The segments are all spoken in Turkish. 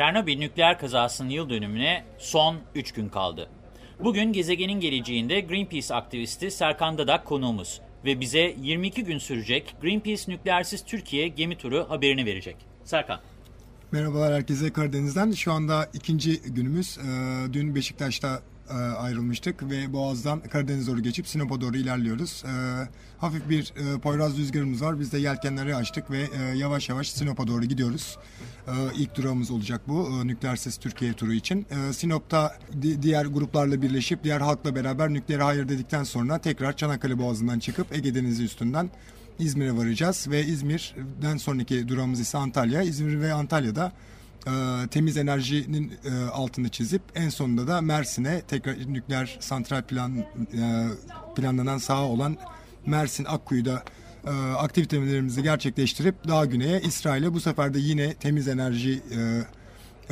Çernobil nükleer kazasının yıl dönümüne son 3 gün kaldı. Bugün gezegenin geleceğinde Greenpeace aktivisti Serkan Dadak konuğumuz ve bize 22 gün sürecek Greenpeace Nükleersiz Türkiye gemi turu haberini verecek. Serkan. Merhabalar herkese Karadeniz'den. Şu anda ikinci günümüz. Ee, dün Beşiktaş'ta ayrılmıştık ve Boğaz'dan Karadeniz doğru geçip Sinop'a doğru ilerliyoruz. E, hafif bir e, Poyraz rüzgarımız var. Biz de yelkenleri açtık ve yavaş yavaş Sinop'a doğru gidiyoruz. İlk durağımız olacak bu nükleersiz Türkiye turu için. Sinop'ta diğer gruplarla birleşip diğer halkla beraber nükleere hayır dedikten sonra tekrar Çanakkale Boğazı'ndan çıkıp Ege Denizi üstünden İzmir'e varacağız ve İzmir'den sonraki durağımız ise Antalya. İzmir ve Antalya'da e, temiz enerjinin e, altını çizip en sonunda da Mersin'e tekrar nükleer santral plan e, planlanan saha olan Mersin Akkuyu'da e, aktivitelerimizi gerçekleştirip daha güneye İsrail'e bu sefer de yine temiz enerji e,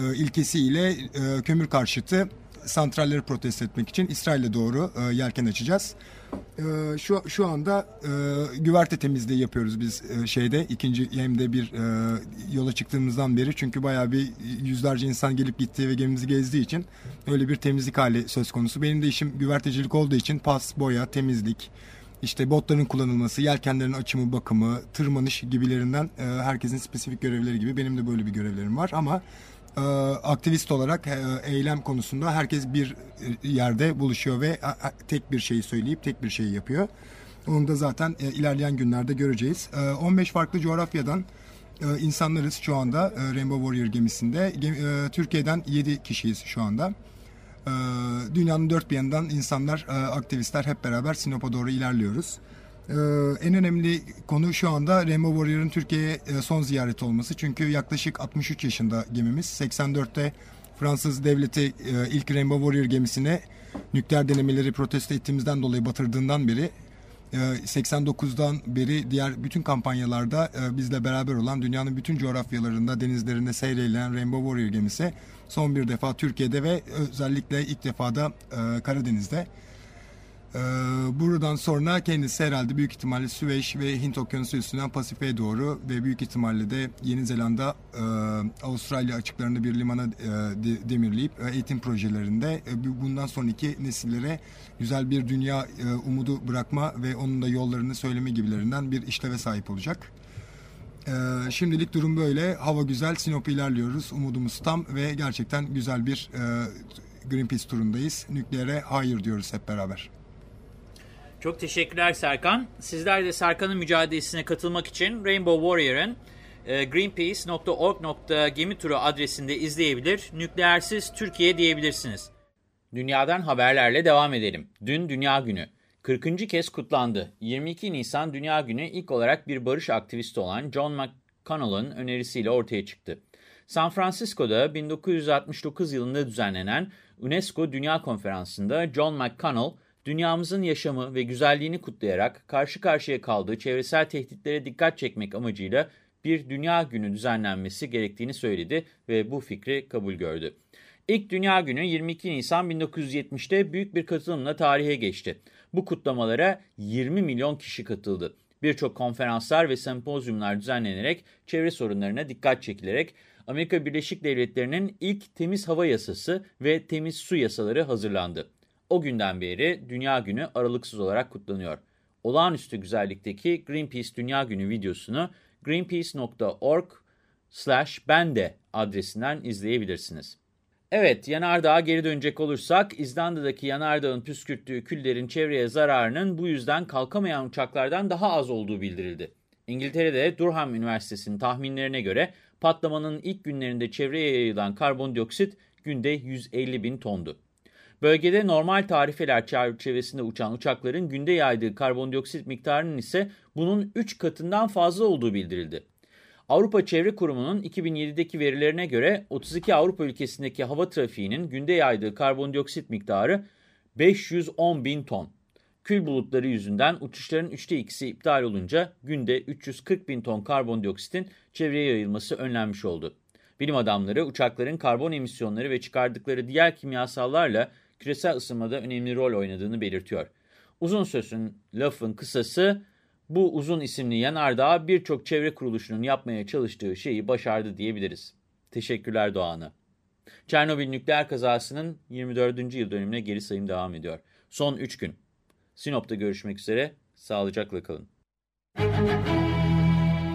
e, ilkesiyle e, kömür karşıtı santralleri protesto etmek için İsrail'e doğru e, yelken açacağız. E, şu şu anda e, güverte temizliği yapıyoruz biz e, şeyde ikinci yemde bir e, yola çıktığımızdan beri çünkü bayağı bir yüzlerce insan gelip gitti ve gemimizi gezdiği için öyle bir temizlik hali söz konusu. Benim de işim güvertecilik olduğu için pas, boya, temizlik, işte botların kullanılması, yelkenlerin açımı, bakımı, tırmanış gibilerinden e, herkesin spesifik görevleri gibi benim de böyle bir görevlerim var ama aktivist olarak e, eylem konusunda herkes bir e, yerde buluşuyor ve tek bir şeyi söyleyip tek bir şeyi yapıyor. Onu da zaten ilerleyen günlerde göreceğiz. 15 farklı coğrafyadan insanlarız şu anda Rainbow Warrior gemisinde. Türkiye'den 7 kişiyiz şu anda. Dünyanın dört bir yanından insanlar, aktivistler hep beraber Sinop'a doğru ilerliyoruz. Ee, en önemli konu şu anda Rainbow Warrior'ın Türkiye'ye e, son ziyareti olması. Çünkü yaklaşık 63 yaşında gemimiz. 84'te Fransız devleti e, ilk Rainbow Warrior gemisine nükleer denemeleri protesto ettiğimizden dolayı batırdığından beri 89'dan e, beri diğer bütün kampanyalarda bizle beraber olan dünyanın bütün coğrafyalarında denizlerinde seyredilen Rainbow Warrior gemisi son bir defa Türkiye'de ve özellikle ilk defa da Karadeniz'de ee, buradan sonra kendisi herhalde büyük ihtimalle Süveyş ve Hint Okyanusu üstünden Pasifik'e doğru ve büyük ihtimalle de Yeni Zelanda, e, Avustralya açıklarında bir limana e, de, demirleyip e, eğitim projelerinde e, bundan sonraki nesillere güzel bir dünya e, umudu bırakma ve onun da yollarını söyleme gibilerinden bir işleve sahip olacak. Şimdilik durum böyle. Hava güzel. Sinop'a ilerliyoruz. Umudumuz tam ve gerçekten güzel bir Greenpeace turundayız. Nükleere hayır diyoruz hep beraber. Çok teşekkürler Serkan. Sizler de Serkan'ın mücadelesine katılmak için Rainbow Warrior'ın e, greenpeace.org.gemi turu adresinde izleyebilir, nükleersiz Türkiye diyebilirsiniz. Dünyadan haberlerle devam edelim. Dün Dünya Günü. 40. kez kutlandı. 22 Nisan Dünya Günü ilk olarak bir barış aktivisti olan John McConnell'ın önerisiyle ortaya çıktı. San Francisco'da 1969 yılında düzenlenen UNESCO Dünya Konferansı'nda John McConnell, dünyamızın yaşamı ve güzelliğini kutlayarak karşı karşıya kaldığı çevresel tehditlere dikkat çekmek amacıyla bir Dünya Günü düzenlenmesi gerektiğini söyledi ve bu fikri kabul gördü. İlk Dünya Günü 22 Nisan 1970'te büyük bir katılımla tarihe geçti. Bu kutlamalara 20 milyon kişi katıldı. Birçok konferanslar ve sempozyumlar düzenlenerek çevre sorunlarına dikkat çekilerek Amerika Birleşik Devletleri'nin ilk temiz hava yasası ve temiz su yasaları hazırlandı. O günden beri Dünya Günü aralıksız olarak kutlanıyor. Olağanüstü güzellikteki Greenpeace Dünya Günü videosunu greenpeace.org slash bende adresinden izleyebilirsiniz. Evet, yanardağa geri dönecek olursak, İzlanda'daki yanardağın püskürttüğü küllerin çevreye zararının bu yüzden kalkamayan uçaklardan daha az olduğu bildirildi. İngiltere'de Durham Üniversitesi'nin tahminlerine göre patlamanın ilk günlerinde çevreye yayılan karbondioksit günde 150 bin tondu. Bölgede normal tarifeler çerçevesinde uçan uçakların günde yaydığı karbondioksit miktarının ise bunun 3 katından fazla olduğu bildirildi. Avrupa Çevre Kurumu'nun 2007'deki verilerine göre 32 Avrupa ülkesindeki hava trafiğinin günde yaydığı karbondioksit miktarı 510 bin ton. Kül bulutları yüzünden uçuşların üçte ikisi iptal olunca günde 340 bin ton karbondioksitin çevreye yayılması önlenmiş oldu. Bilim adamları uçakların karbon emisyonları ve çıkardıkları diğer kimyasallarla küresel ısınmada önemli rol oynadığını belirtiyor. Uzun sözün lafın kısası bu uzun isimli yanardağ birçok çevre kuruluşunun yapmaya çalıştığı şeyi başardı diyebiliriz. Teşekkürler Doğan'a. Çernobil nükleer kazasının 24. yıl dönümüne geri sayım devam ediyor. Son 3 gün. Sinop'ta görüşmek üzere. Sağlıcakla kalın.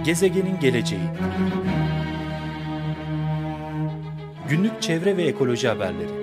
Gezegenin geleceği Günlük çevre ve ekoloji haberleri